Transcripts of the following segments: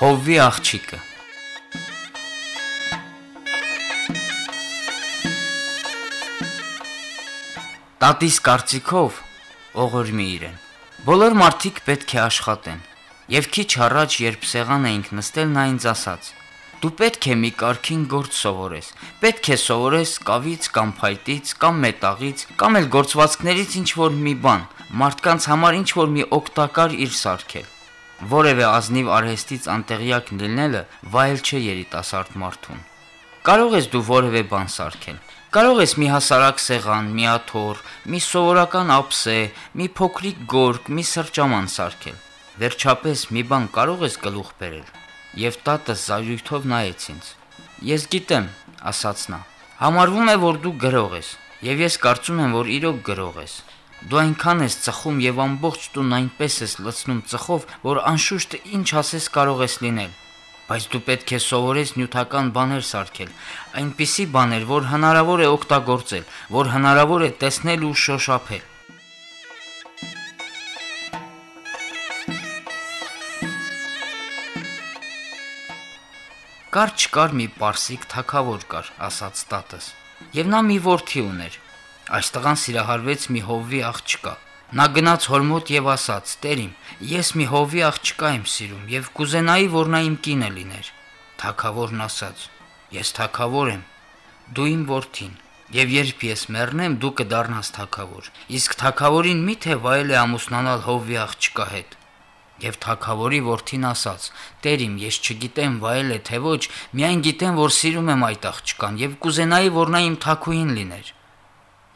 Հովվի աղջիկը Տատիս կարծիքով օղորմի իրեն։ Բոլոր մարդիկ պետք է աշխատեն։ Եվ քիչ առաջ, երբ սեղան էինք նստել, նա ինձ ասաց. Դու պետք է մի կարքին գործ սովորես։ Պետք է սովորես կավից կամ փայտից կամ մետաղից կամ էլ գործվածքներից ինչ որ մի բան, մարդկանց համար ինչ որ մի օգտակար իր սարքել։ Որևէ ազնիվ արհեստից անտեղյակ լինելը վայել չէ երիտասարդ մարդուն։ Կարող ես դու որևէ բան սարքել, Կարող ես մի հասարակ սեղան, մի աթոռ, մի սովորական ափսե, մի փոքրիկ գորգ, մի սրճաման սարքել։ Վերջապես մի բան կարող ես գլուխ բերել։ Եվ տատը զայրույթով նայեց ինձ։ Ես գիտեմ, ասաց նա։ Համարվում է, որ դու գրող ես, եւ ես կարծում եմ, որ իրոք գրող ես։ Դու այնքան ես ծխում եւ ամբողջ տուն այնպես ես լցնում ծխով, որ անշուշտ ինչ ասես կարող ես լինել։ Բայց դու պետք է սովորես նյութական բաներ սարքել, այնպիսի բաներ, որ հնարավոր է օգտագործել, որ հնարավոր է տեսնել ու շոշափել։ Կար չկար մի պարսիկ թակավոր կար, ասաց տատս։ Եվ նա մի ворթի ուներ, Այս տղան սիրահարվեց մի հովվի աղջկա, Նա գնաց հոր մոտ եւ ասաց. «Տեր իմ, ես մի հովի աղջկա եմ սիրում եւ կուզենայի, որ նա իմ կինը լիներ»։ Թագավորն ասաց. «Ես թագավոր եմ, դու իմ որդին, եւ երբ ես մեռնեմ, դու կդառնաս թագավոր»։ Իսկ թագավորին միթե վայել է ամուսնանալ հովի աղջկա հետ։ Եվ թագավորի որդին ասաց. «Տեր իմ, ես չգիտեմ վայել է թե ոչ, միայն գիտեմ, որ սիրում եմ այդ աղջկան եւ կուզենայի, որ նա իմ թագուհին լիներ»։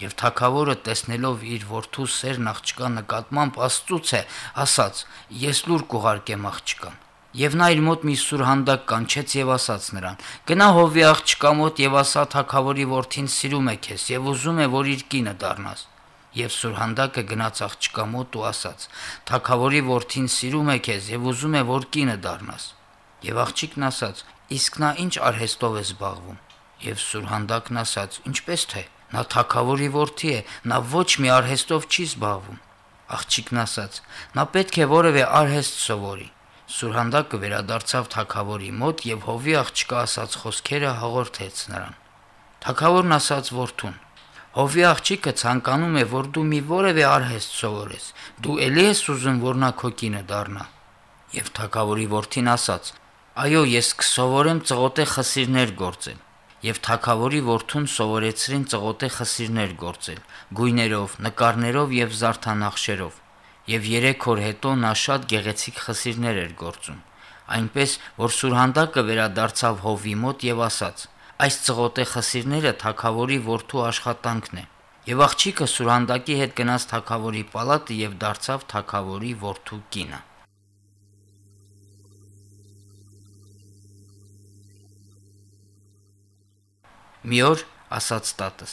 Եվ թակավորը տեսնելով իր որդու սերն աղջկա նկատմամբ Աստծուց է, ասաց. Ես լուր կուղարկեմ աղջկան։ Եվ նա իր մոտ մի սուրհանդակ կանչեց եւ ասաց նրան. Գնա հովի աղջկա մոտ եւ ասա թակավորի որդին սիրում է քեզ եւ ուզում է որ իր կինը դառնաս։ Եվ սուրհանդակը գնաց աղջկա մոտ ու ասաց. Թակավորի որդին սիրում է քեզ եւ ուզում է որ կինը դառնաս։ Եվ աղջիկն ասաց. Իսկ նա ինչ արհեստով է զբաղվում։ Եվ սուրհանդակն ասաց. Ինչպես թե Նա թակավորի որդի է, նա ոչ մի արհեստով չի զբաղվում։ Աղջիկն ասաց. Նա պետք է որևէ արհեստ սովորի։ Սուրհանդակը վերադարձավ թակավորի մոտ եւ հովի աղջկա ասաց խոսքերը հաղորդեց նրան։ Թակավորն ասաց որդուն. Հովի աղջիկը ցանկանում է, որ դու մի որևէ արհեստ սովորես։ Դու ելի ես ուզում, որ նա քո կինը դառնա։ Եվ թակավորի որդին ասաց. Այո, ես կսովորեմ ծղոտե խսիրներ գործել եւ թակավորի որդուն սովորեցրին ծղոտե խսիրներ գործել, գույներով, նկարներով եւ զարդանախշերով։ Եվ 3 օր հետո նա շատ գեղեցիկ խսիրներ էր գործում։ Այնպես, որ Սուրհանդակը վերադարձավ հովի մոտ եւ ասաց. Այս ծղոտե խսիրները թակավորի որդու աշխատանքն է։ Եվ աղջիկը Սուրհանդակի հետ գնաց թակավորի պալատը եւ դարձավ թակավորի որդու կինը։ Մի օր ասաց տատս.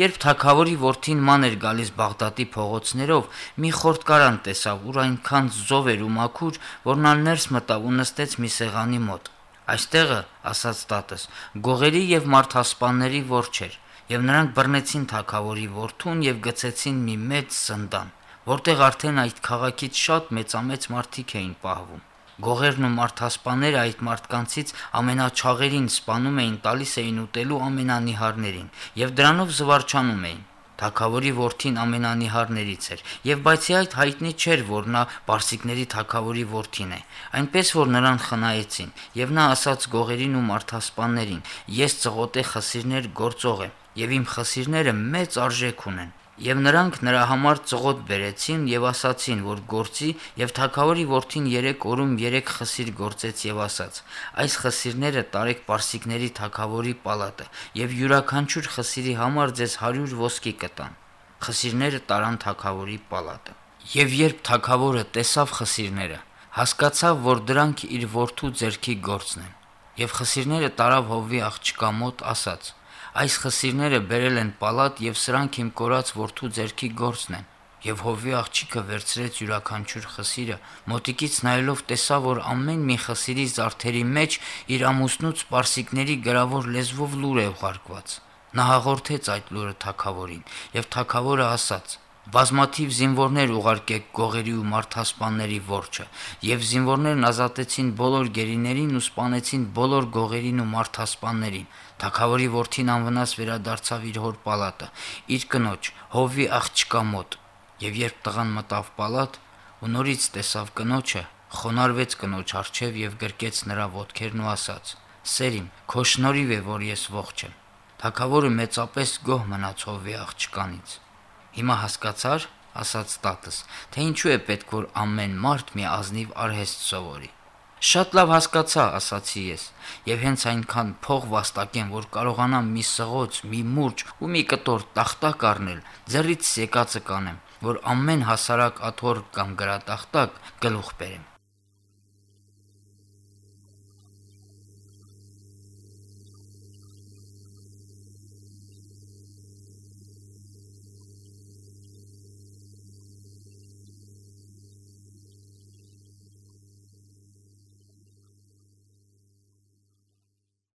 Երբ թակավորի որդին ման էր գալիս Բաղդադի փողոցներով, մի խորտկարան տեսավ, ուր այնքան զով էր ու մաքուր, որ նա ներս մտավ ու նստեց մի սեղանի մոտ։ Այստեղը, ասաց տատս, գողերի եւ մարդասպանների ворջ էր, եւ նրանք բռնեցին թակավորի որդուն եւ գցեցին մի մեծ սնդան, որտեղ արդեն այդ քաղաքից շատ մեծամեծ մարդիկ էին պահվում։ Գողերն ու մարդասպաները այդ մարդկանցից ամենաչաղերին սպանում էին, տալիս էին ուտելու ամենանիհարներին եւ դրանով զվարճանում էին։ Թագավորի որդին ամենանիհարներից էր, եւ բացի այդ հայտնի չէր, որ նա Պարսիկների թագավորի որդին է։ Այնպես որ նրան խնայեցին, եւ նա ասաց գողերին ու մարդասպաններին. «Ես ծղոտե խսիրներ գործող եմ, եւ իմ խսիրները մեծ արժեք ունեն»։ Եվ նրանք նրա համար ծղոտ բերեցին եւ ասացին, որ գործի եւ թակավորի որդին 3 օրում 3 խսիր գործեց եւ ասաց. այս խսիրները տարեք պարսիկների թակավորի պալատը եւ յուրաքանչյուր խսիրի համար ձեզ 100 ոսկի կտան։ Խսիրները տարան թակավորի պալատը։ Եվ երբ թակավորը տեսավ խսիրները, հասկացավ, որ դրանք իր որդու ձեռքի գործն են։ Եվ խսիրները տարավ հովի աղջկա մոտ ասաց. Այս խսիրները բերել են պալատ եւ սրանք իմ կորած որդու ձեռքի գործն են։ Եվ հովի աղջիկը վերցրեց յուրաքանչյուր խսիրը, մոտիկից նայելով տեսավ, որ ամեն մի խսիրի զարդերի մեջ իր ամուսնուց պարսիկների գրավոր լեզվով լուր է ուղարկված։ Նա հաղորդեց այդ լուրը թակավորին, եւ թակավորը ասաց. Բազմաթիվ զինվորներ ուղարկեք գողերի ու մարդասպանների որջը, եւ զինվորներն ազատեցին բոլոր գերիներին ու սպանեցին բոլոր գողերին ու մարդասպաններին։ Թագավորի որդին անվնաս վերադարձավ իր հոր պալատը, իր կնոջ Հովվի աղջկա մոտ, եւ երբ տղան մտավ պալատ ու նորից տեսավ կնոջը, խոնարհվեց կնոջ առջև եւ գրկեց նրա ոտքերն ու ասաց. «Սերիմ, քո շնորհիվ է, որ ես ողջ եմ»։ Թագավորը մեծապես գոհ մնաց Հովվի աղջկանից։ Հիմա հասկացար, ասաց տատս, թե ինչու է պետք որ ամեն մարդ մի ազնիվ արհեստ սովորի։ Շատ լավ հասկացա, ասացի ես, եւ հենց այնքան փող վաստակեմ, որ կարողանամ մի սղոց, մի մուրճ ու մի կտոր տախտակ առնել, ձեռից եկածը կանեմ, որ ամեն հասարակ աթոռ կամ գրատախտակ գլուխ բերեմ։